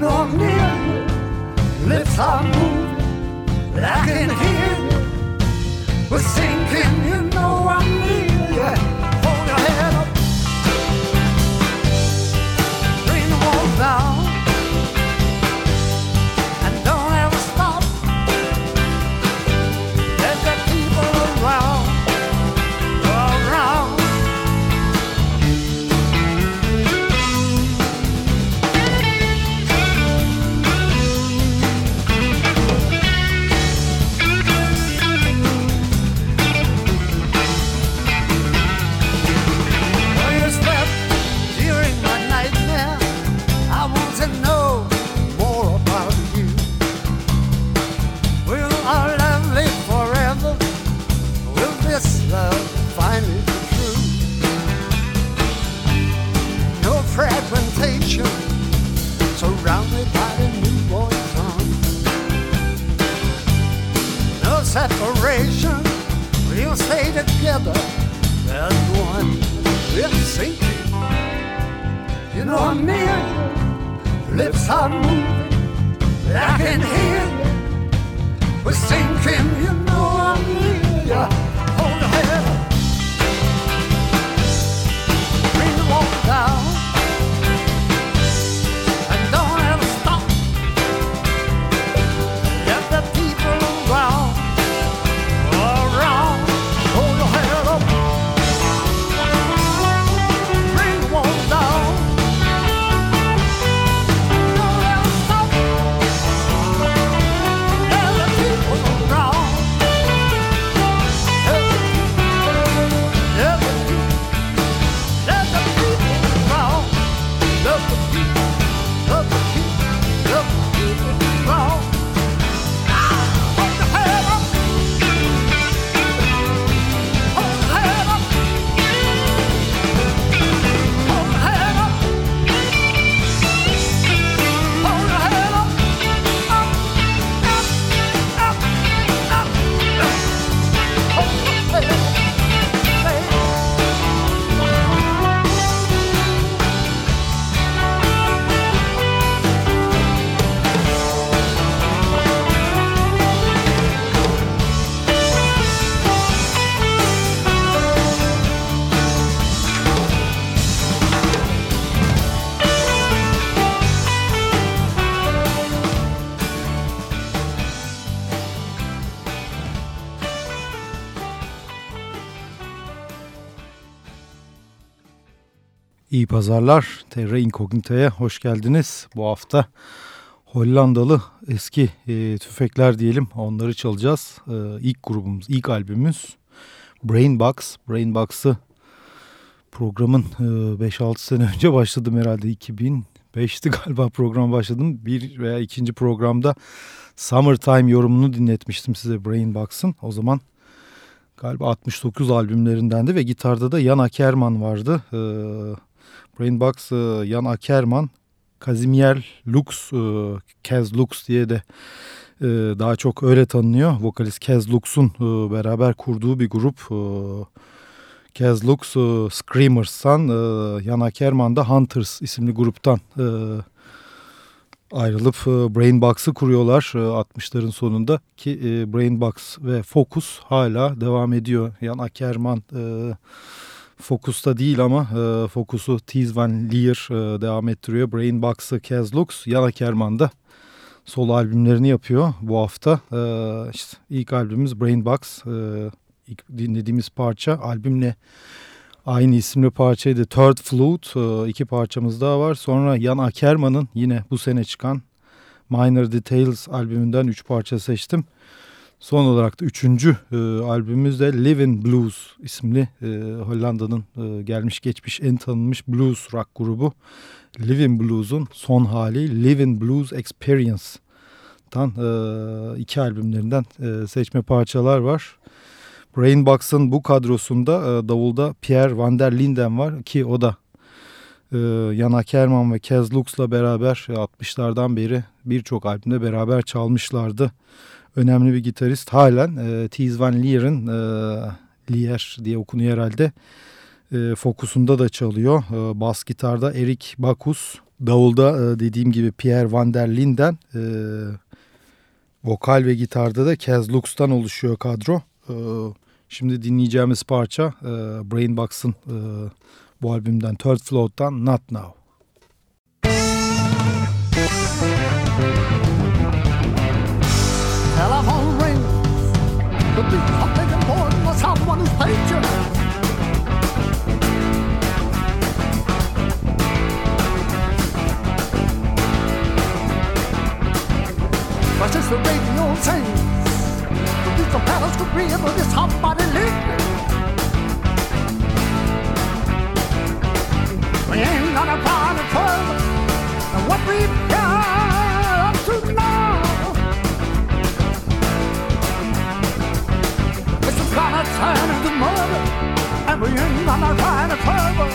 nor near you. Lips are moving, I can hear you. We're sinking, you know. pazarlar. Terra Incognita'ya hoş geldiniz. Bu hafta Hollandalı eski e, tüfekler diyelim. Onları çalacağız. E, ilk grubumuz, ilk albümümüz Brainbox. Brainbox'ı programın e, 5-6 sene önce başladım herhalde. 2005'ti galiba program başladım. Bir veya ikinci programda Summertime yorumunu dinletmiştim size Brainbox'ın. O zaman galiba 69 albümlerindendi ve gitarda da Yana Kerman vardı. Ee, Brain Box, e, Jan Akerman, Kazimier Lux, e, Kez Lux diye de e, daha çok öyle tanınıyor. Vokalist Kez Lux'un beraber kurduğu bir grup. Kez Lux, Screamers'tan, Jan Akerman da Hunters isimli gruptan ayrılıp Brain Box'ı kuruyorlar 60'ların sonunda ki Brain Box ve Focus hala devam ediyor. Jan Akerman Focus'ta değil ama e, Focus'u Tees Van Leer e, devam ettiriyor. Brainbox'ı Kaz Lux, Yan Ackerman da solo albümlerini yapıyor bu hafta. E, işte ilk albümümüz Brainbox. E, ilk dinlediğimiz parça albümle aynı isimli parçaydı. Third Flute e, iki parçamız daha var. Sonra Jan Ackerman'ın yine bu sene çıkan Minor Details albümünden üç parça seçtim. Son olarak da üçüncü e, albümümüz de Living Blues isimli e, Hollanda'nın e, gelmiş geçmiş en tanınmış blues rock grubu. Living Blues'un son hali Living Blues Experience'tan e, iki albümlerinden e, seçme parçalar var. Brainbox'ın bu kadrosunda e, davulda Pierre van der Linden var ki o da e, Jan Ackerman ve Kaz Lux'la beraber 60'lardan beri birçok albümde beraber çalmışlardı. Önemli bir gitarist halen e, Tees Van Leer'in e, Leer diye okunuyor herhalde e, fokusunda da çalıyor. E, bas gitarda Erik Bakus, davulda e, dediğim gibi Pierre van der Linden, e, vokal ve gitarda da Kaz Lux'tan oluşuyor kadro. E, şimdi dinleyeceğimiz parça e, Brainbox'ın e, bu albümden Third Float'tan Not Now. Sings, could be some palace could be able to somebody listening. We ain't gonna find it further than what we've got to now. This is gonna turn into murder, and we ain't gonna find it further,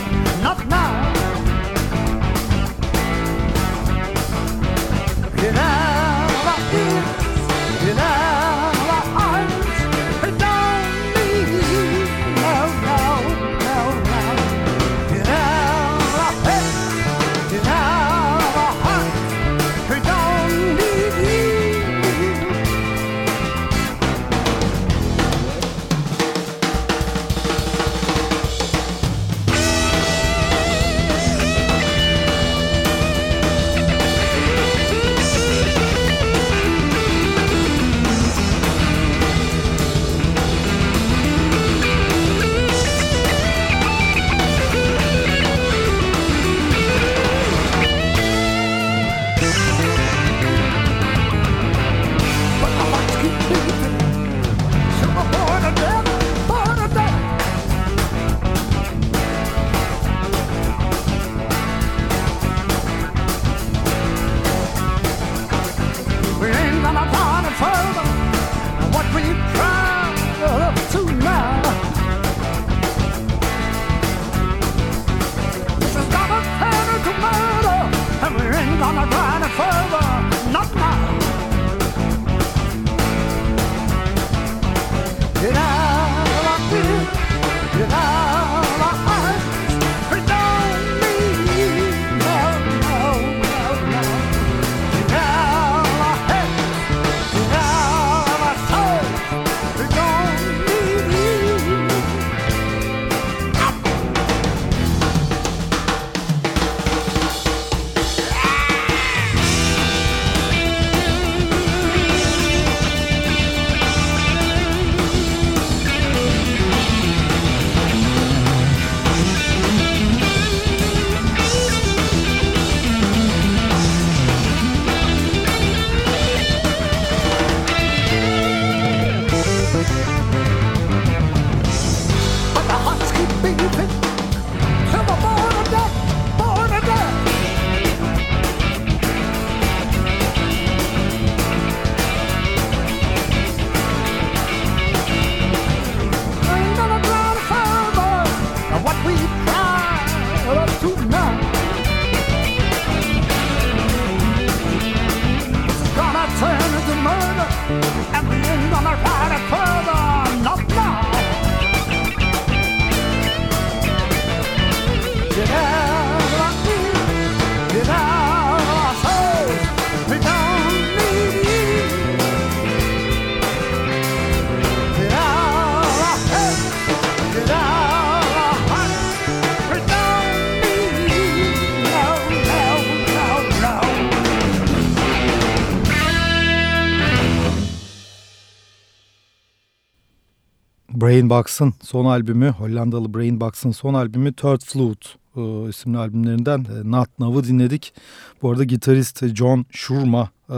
Brainbox'ın son albümü, Hollandalı Brainbox'ın son albümü Third Flute e, isimli albümlerinden e, Not Now'ı dinledik. Bu arada gitarist John Shurma, e,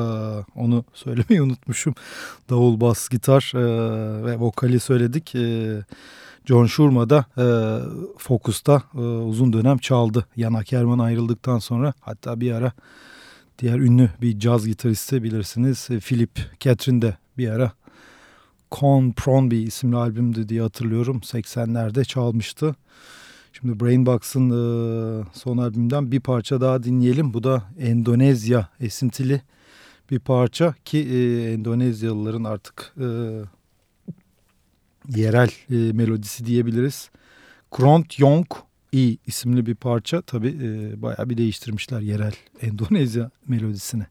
onu söylemeyi unutmuşum. Davul, bas, gitar e, ve vokali söyledik. E, John Shurma da e, Focus'ta e, uzun dönem çaldı. Yan Ackerman ayrıldıktan sonra hatta bir ara diğer ünlü bir caz gitaristi bilirsiniz. E, Philip Catherine de bir ara Con Pronby isimli albümdü diye hatırlıyorum. 80'lerde çalmıştı. Şimdi Brainbox'ın e, son albümünden bir parça daha dinleyelim. Bu da Endonezya esintili bir parça ki e, Endonezyalıların artık e, yerel e, melodisi diyebiliriz. Kront Yong I isimli bir parça tabi e, bayağı bir değiştirmişler yerel Endonezya melodisini.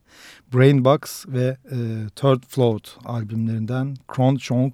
Brainbox ve e, Third Float albümlerinden Kront Yong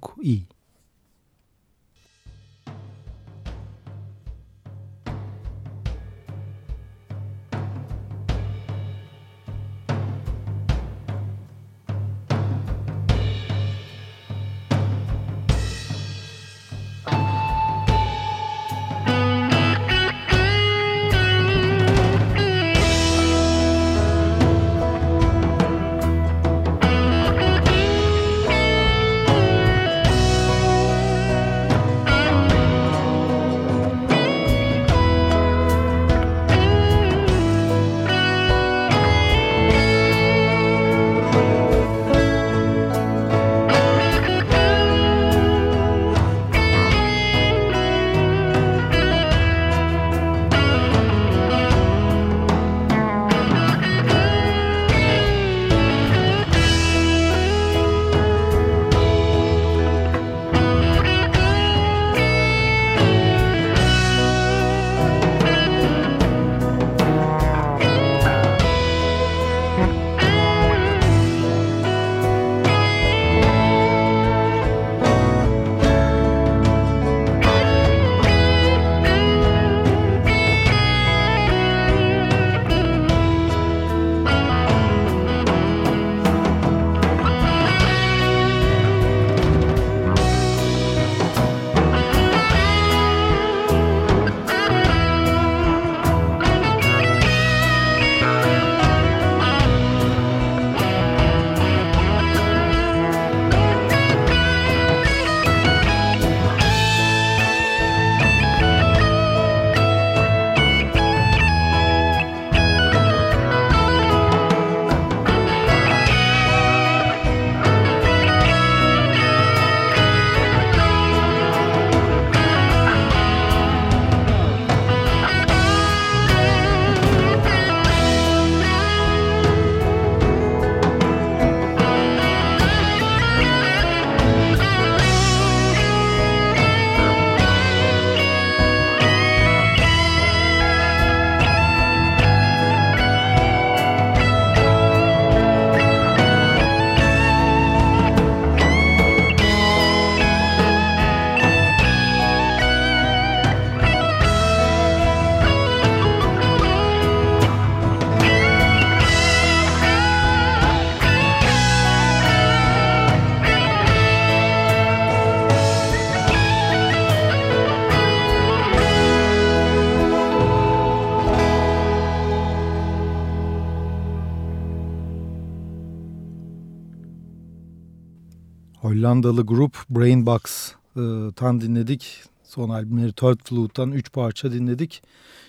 Hollandalı grup Brainbox'tan dinledik. Son albümleri Third Flute'dan 3 parça dinledik.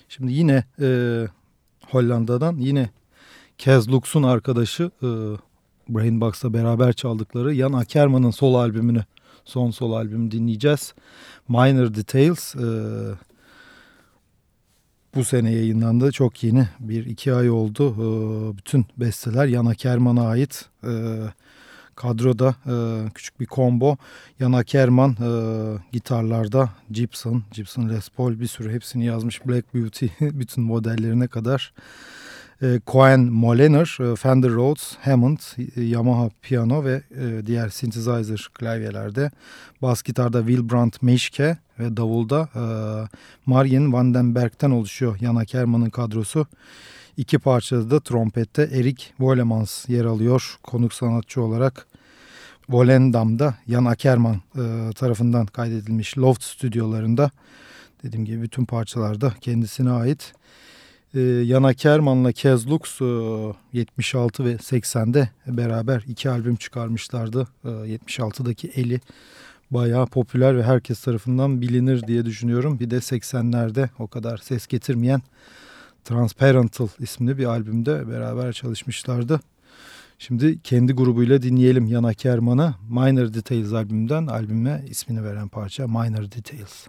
Şimdi yine e, Hollanda'dan yine Kez Lux'un arkadaşı e, Brainbox'la beraber çaldıkları Jan Ackerman'ın sol albümünü, son sol albümü dinleyeceğiz. Minor Details e, bu sene yayınlandı. Çok yeni bir iki ay oldu. E, bütün besteler Jan Ackerman'a ait. E, Kadroda e, küçük bir combo. Yana Kerman e, gitarlarda Gibson, Gibson Les Paul bir sürü hepsini yazmış. Black Beauty bütün modellerine kadar. E, Cohen Molener, e, Fender Rhodes, Hammond, e, Yamaha piyano ve e, diğer synthesizer klavyelerde. Bas gitarda Wilbrand Meşke ve davulda e, Marien Vandenberg'ten oluşuyor Yana Kerman'ın kadrosu. İki parçada da trompette Erik Volemans yer alıyor konuk sanatçı olarak. Volendam'da Jan Ackerman e, tarafından kaydedilmiş Loft stüdyolarında. Dediğim gibi bütün parçalarda kendisine ait. E, Jan Ackerman'la Kez Lux e, 76 ve 80'de beraber iki albüm çıkarmışlardı. E, 76'daki Eli bayağı popüler ve herkes tarafından bilinir diye düşünüyorum. Bir de 80'lerde o kadar ses getirmeyen Transparental isimli bir albümde beraber çalışmışlardı. Şimdi kendi grubuyla dinleyelim Yanaki Erman'a Minor Details albümünden albüme ismini veren parça Minor Details.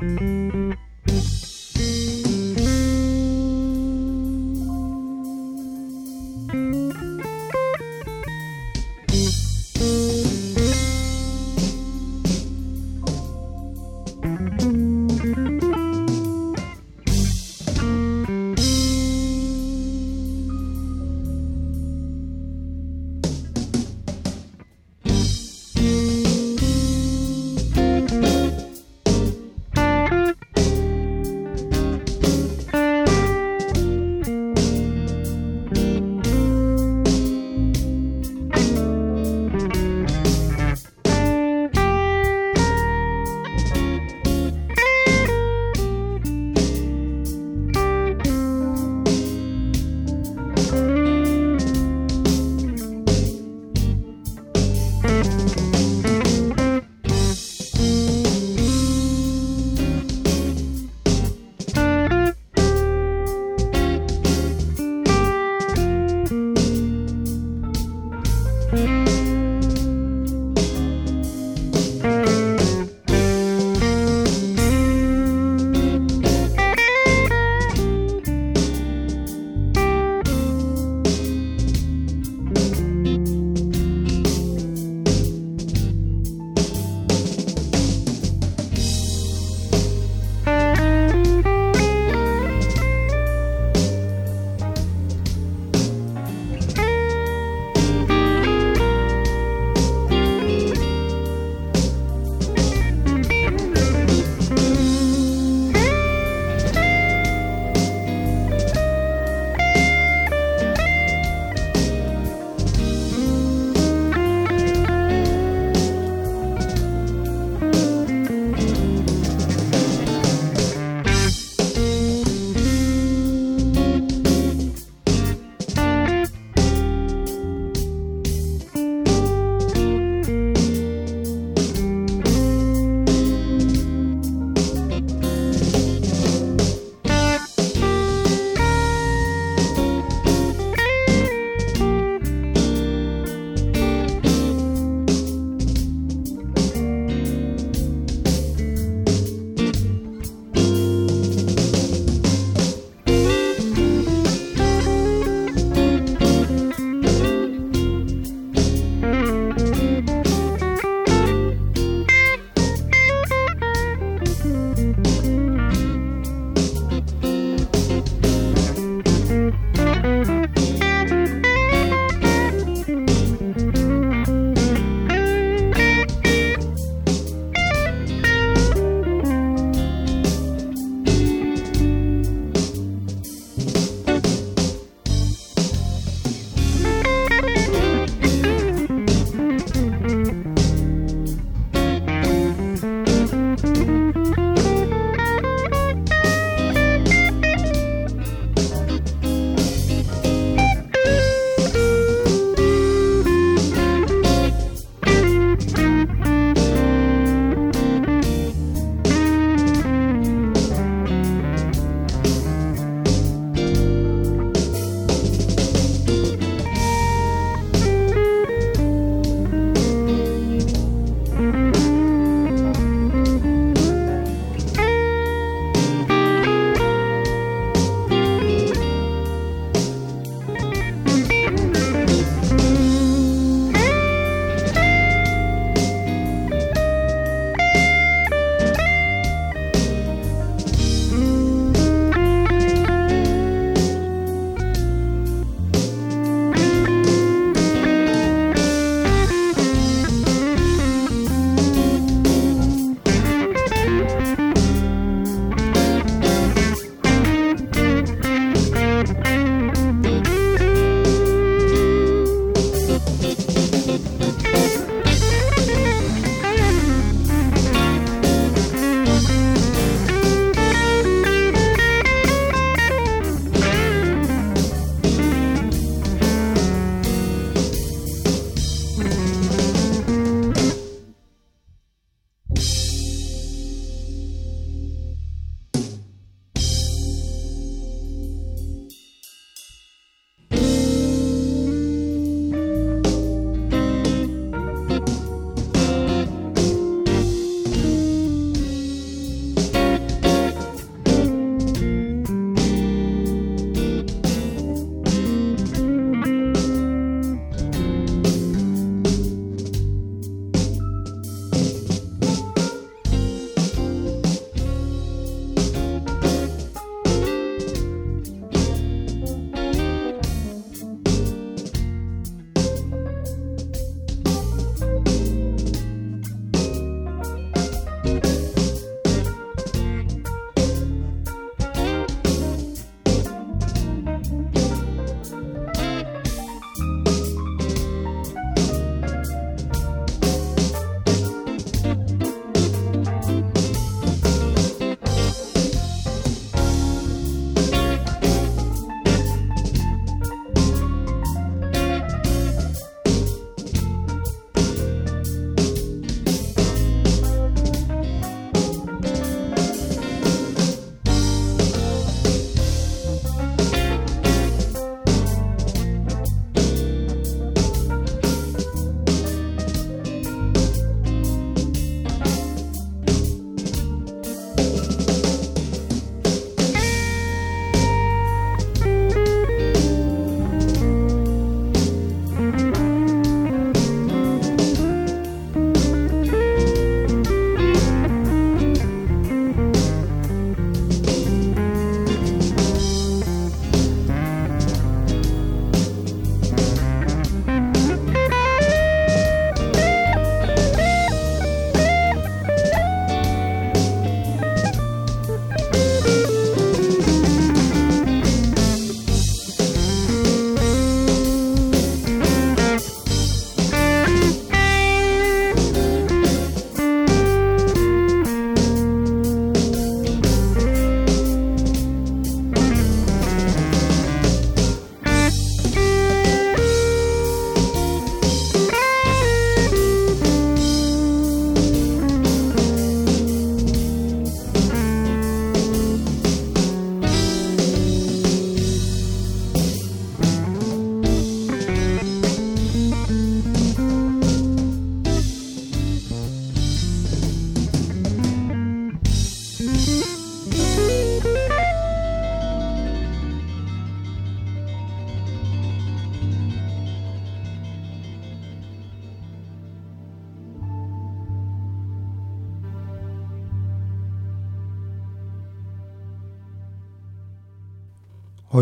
Müzik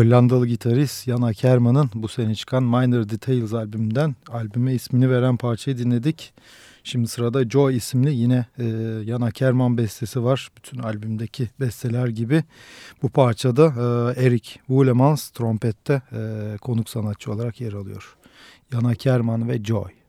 Hollandalı gitarist Jan Ackerman'ın bu sene çıkan Minor Details albümünden albüme ismini veren parçayı dinledik. Şimdi sırada Joy isimli yine e, Jan Ackerman bestesi var. Bütün albümdeki besteler gibi. Bu parçada e, Eric Wulemans trompette e, konuk sanatçı olarak yer alıyor. Jan Ackerman ve Joy.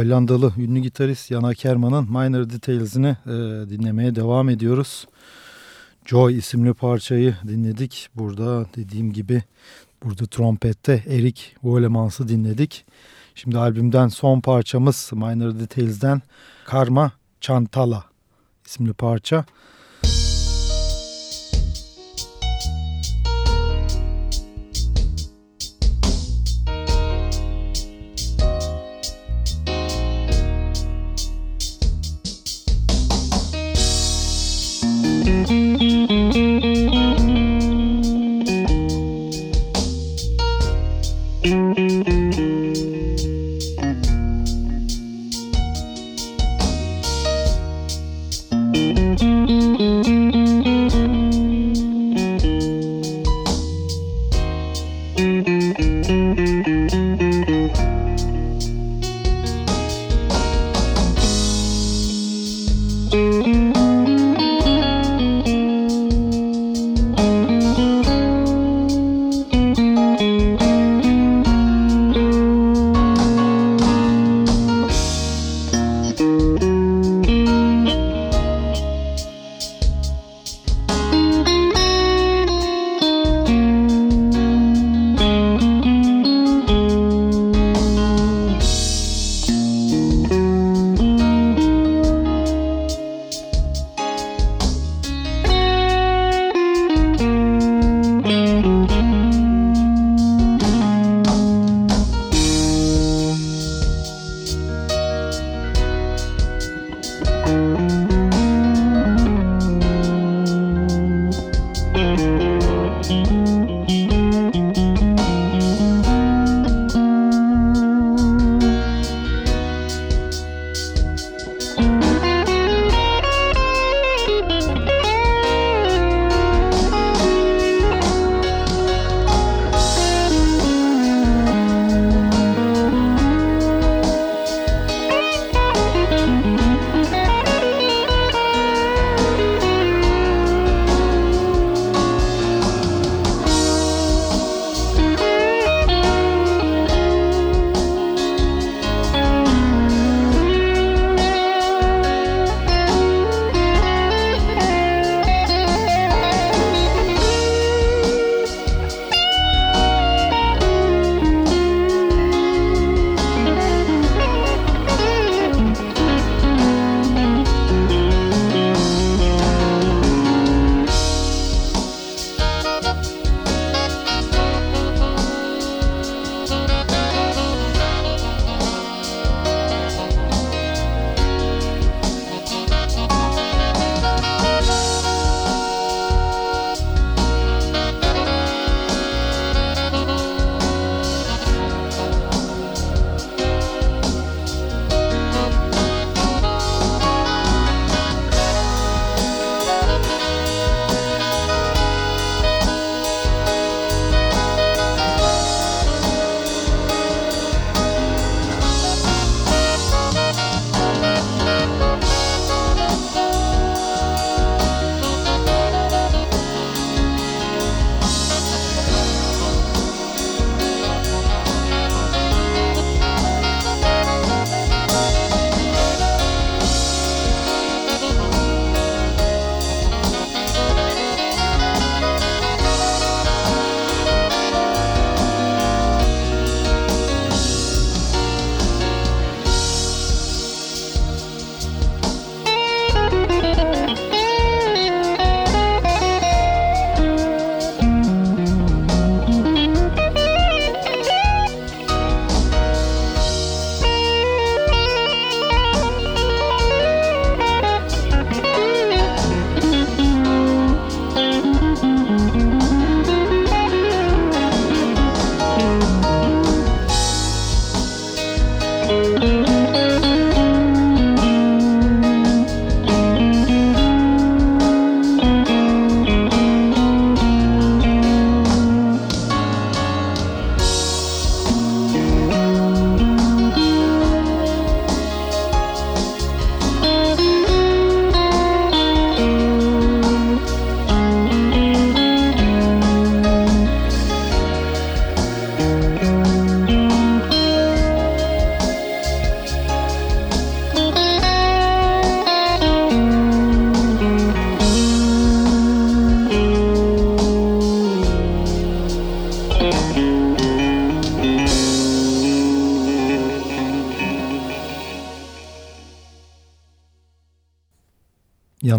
Hollandalı ünlü gitarist Jan Ackerman'ın Minor Details'ini e, dinlemeye devam ediyoruz. Joy isimli parçayı dinledik. Burada dediğim gibi burada trompette Erik Wolemans'ı dinledik. Şimdi albümden son parçamız Minor Details'den Karma Chantala isimli parça.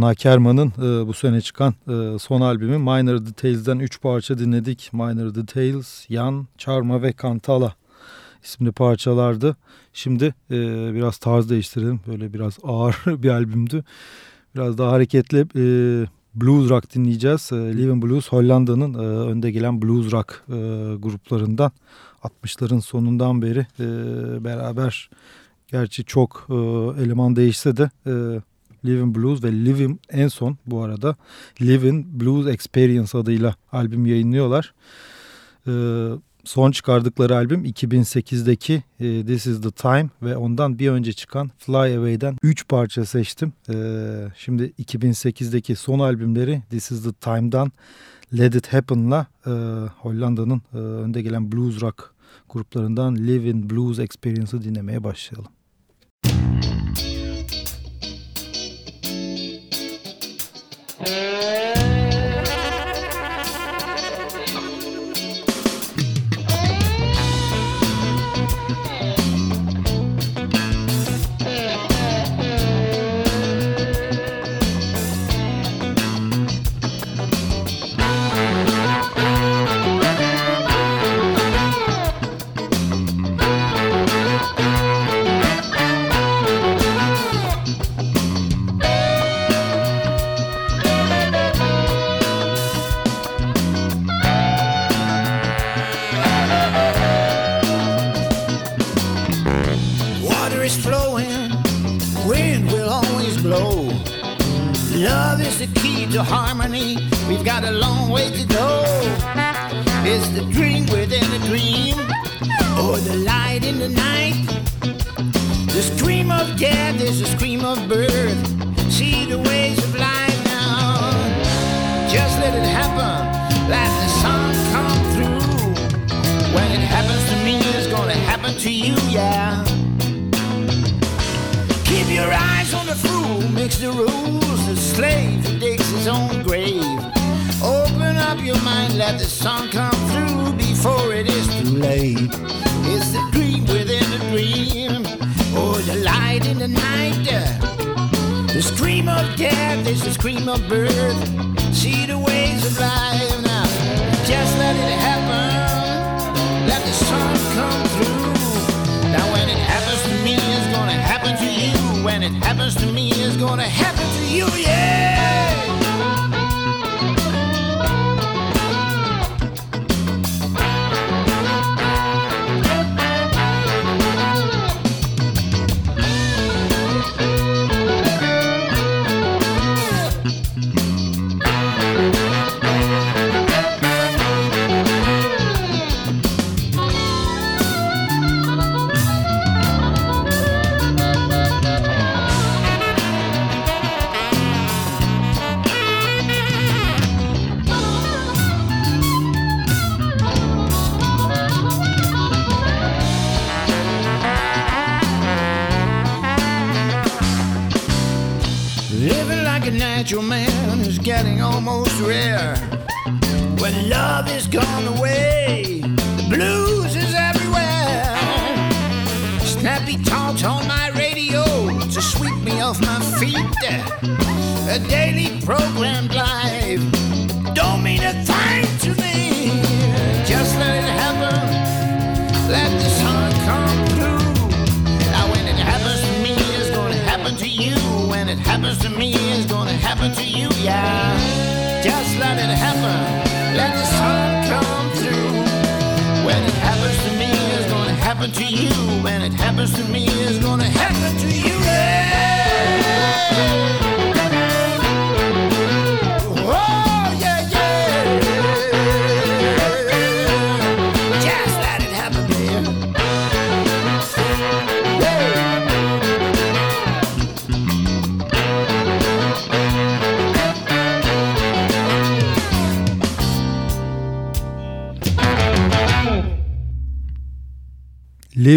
Yana Ackerman'ın e, bu sene çıkan e, son albümü Minor Details'den 3 parça dinledik. Minor Details, Yan, Charma ve Kantala isimli parçalardı. Şimdi e, biraz tarz değiştirdim. Böyle biraz ağır bir albümdü. Biraz daha hareketli e, blues rock dinleyeceğiz. E, Living Blues Hollanda'nın e, önde gelen blues rock e, gruplarından. 60'ların sonundan beri e, beraber gerçi çok e, eleman değişse de e, Living Blues ve Living en son bu arada Living Blues Experience adıyla albüm yayınlıyorlar. E, son çıkardıkları albüm 2008'deki e, This Is The Time ve ondan bir önce çıkan Fly Away'den 3 parça seçtim. E, şimdi 2008'deki son albümleri This Is The Time'dan Let It Happen'la e, Hollanda'nın e, önde gelen blues rock gruplarından Living Blues Experience'ı dinlemeye başlayalım.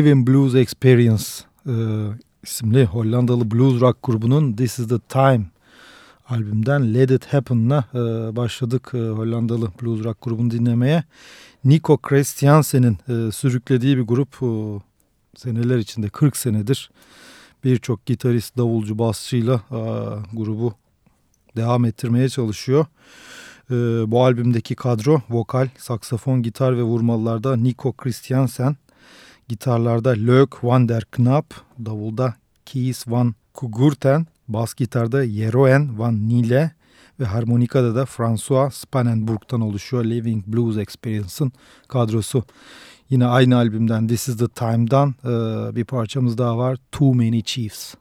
Living Blues Experience e, isimli Hollandalı blues rock grubunun This Is The Time albümden Let It Happen'la e, başladık e, Hollandalı blues rock grubunu dinlemeye. Nico Christiansen'in e, sürüklediği bir grup e, seneler içinde 40 senedir birçok gitarist, davulcu, basçıyla e, grubu devam ettirmeye çalışıyor. Ee, bu albümdeki kadro vokal, saksafon, gitar ve vurmalılarda Nico Christiansen, gitarlarda Lök van der Knap, davulda Kees van Kugurten, bas gitarda Jeroen van Nile ve harmonikada da François Spanenburg'tan oluşuyor Living Blues Experience'ın kadrosu. Yine aynı albümden This is the Time'dan bir parçamız daha var Too Many Chiefs.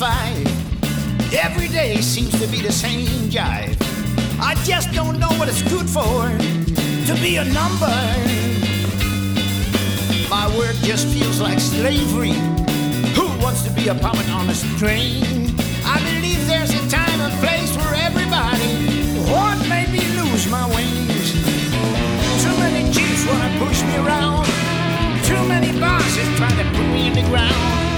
Every day seems to be the same jive. I just don't know what it's good for to be a number. My work just feels like slavery. Who wants to be a puppet on a string? I believe there's a time and place for everybody. What made me lose my wings? Too many chiefs wanna push me around. Too many bosses try to put me in the ground.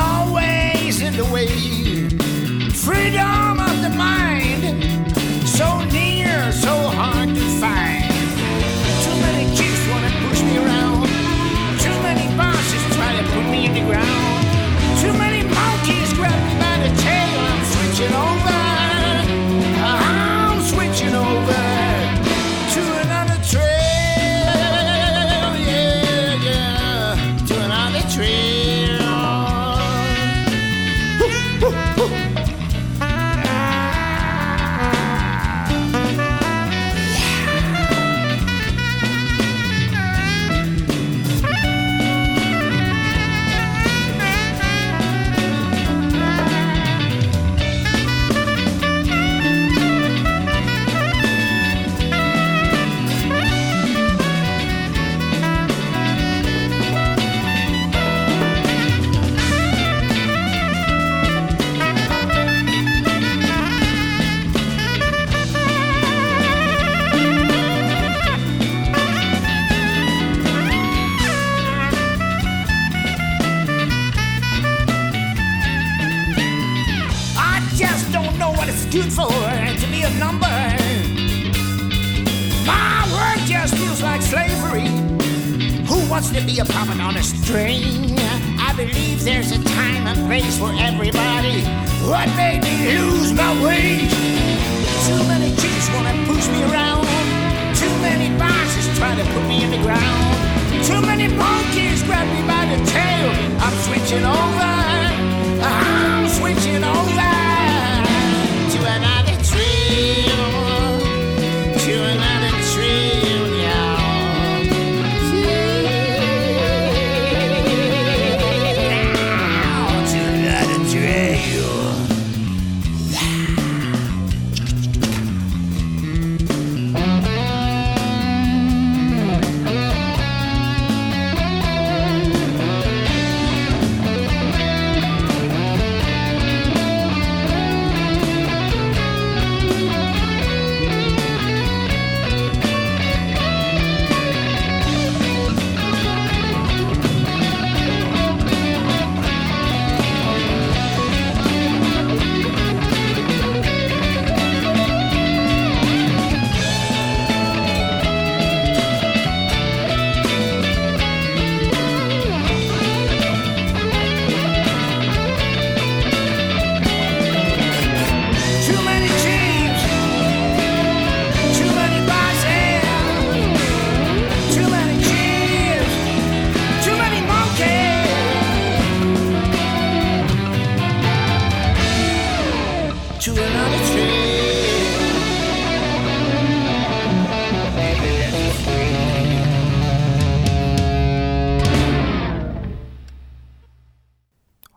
always in the way. Freedom of the mind, so near, so hard to find. Too many chiefs wanna push me around. Too many bosses try to put me in the ground. Too many monkeys grab me by the tail. I'm switching over. Slavery. Who wants to be a puppet on a string? I believe there's a time and place for everybody. What made me lose my way? Too many chiefs wanna push me around. Too many bosses try to put me in the ground. Too many monkeys grab me by the tail. I'm switching over. I'm switching over.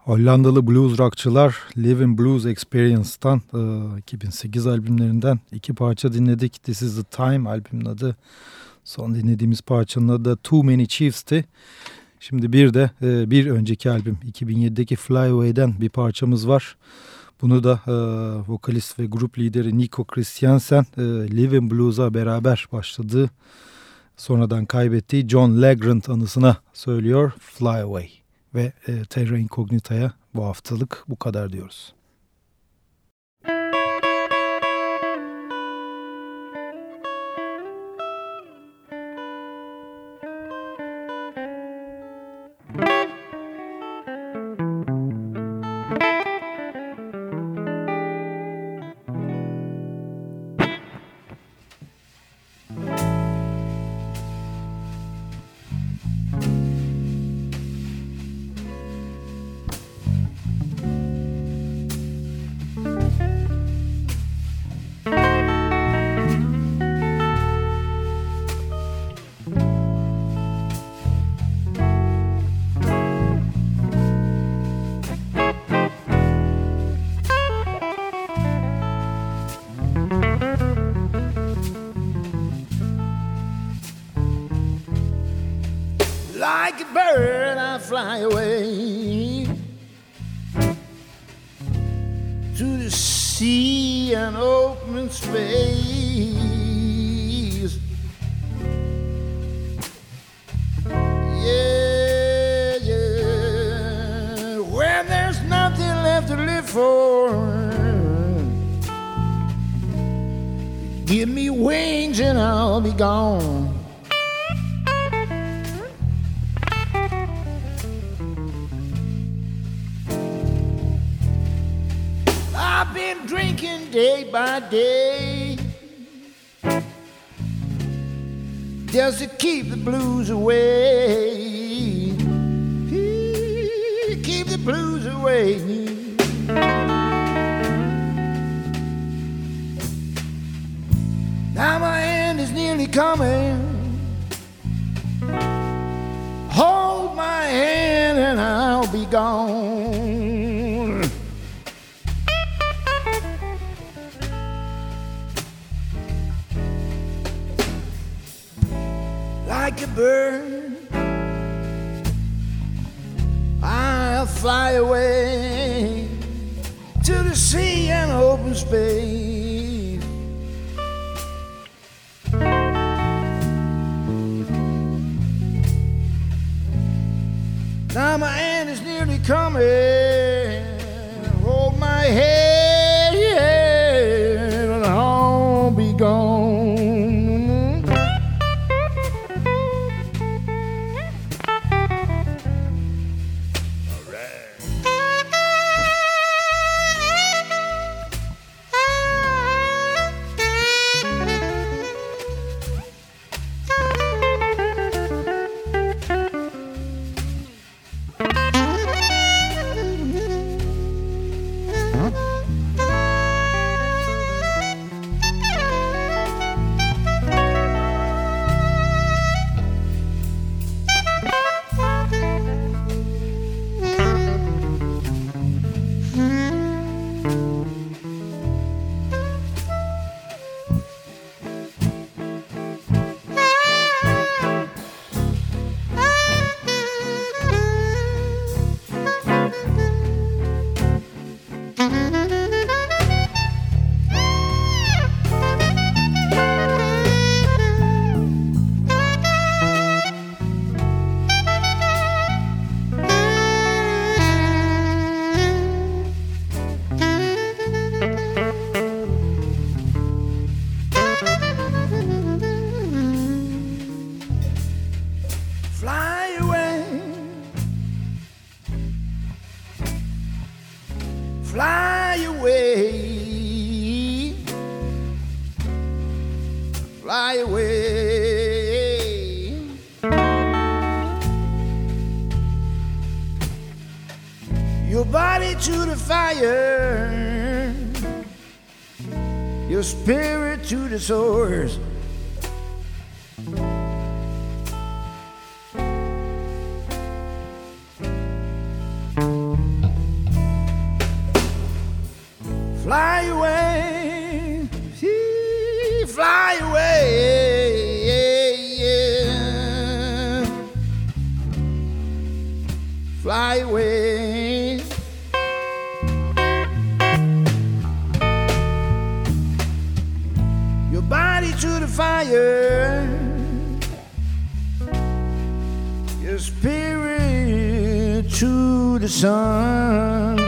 Hollandalı blues rockçılar Living Blues Experience'tan e, 2008 albümlerinden iki parça dinledik. This is the Time albümün adı. Son dinlediğimiz parçanın adı da Too Many Chiefs'ti. Şimdi bir de e, bir önceki albüm 2007'deki Fly Away'den bir parçamız var. Bunu da e, vokalist ve grup lideri Nico Christiansen e, Living Blues'a beraber başladığı sonradan kaybettiği John Legrand anısına söylüyor Fly Away ve e, Terra Incognita'ya bu haftalık bu kadar diyoruz. Give me wings and I'll be gone. I've been drinking day by day. Just to keep the blues away. Keep the blues away. Now my end is nearly coming. Hold my hand and I'll be gone. like a bird. I'll fly away to the sea and open space. Now my end is nearly coming. Hold my head, yeah, and I'll be gone. fly away. Your body to the fire, your spirit to the sun.